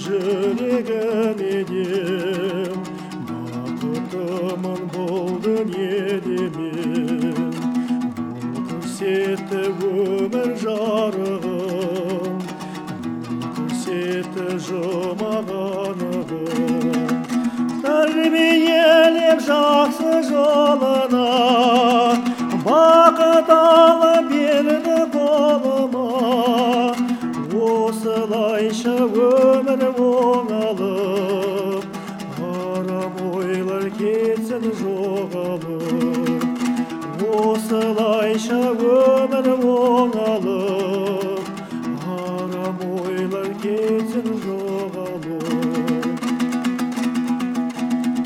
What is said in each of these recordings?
жүрегіменен бақытымын бұл дүниеде мен бұл көрсетті өмір жарығын бұл көрсетті жұмағанығын тәрбиелеп жақсы жолына бақыт осылайша өмір оңалып арам ойлар кетсін жоғалып осылайша өмір оңалып арам ойлар кетсін жоғалып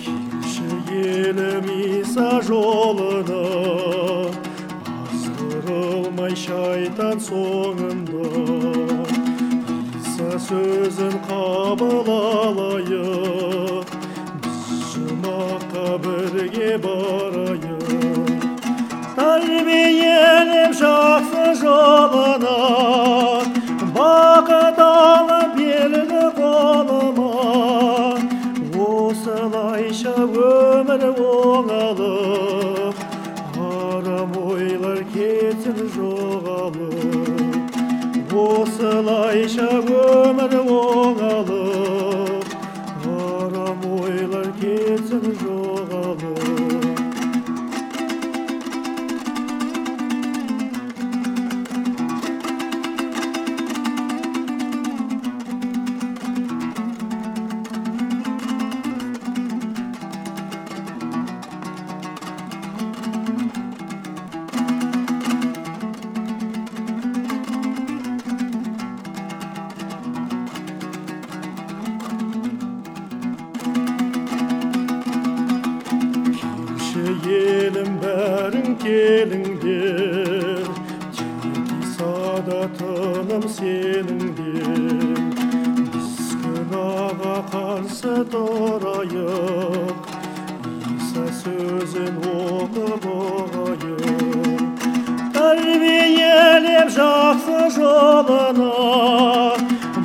келші елім иса жолына азғырылмай шайтан соңында сөзін қабыл алайық біз жұмаққа бірге барайық тәрбиелеп жақсы жолына бақыт алып берді қолыма осылайша өмір оңалып арам ойлар кетсін жоғалып осылайша өмір елім бәрің келіңдер тиса тыным сеніңдер біз күнәға қарсы тұрайық иса сөзін оқып ұғайық тәрбиелеп жақсы жолына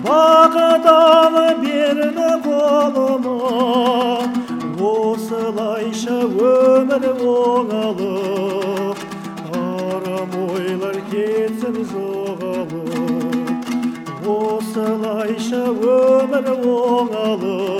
бақыт алып берді қолыма өмір оңалып арам ойлар кетсін жоғалып осылайша өмір оңалып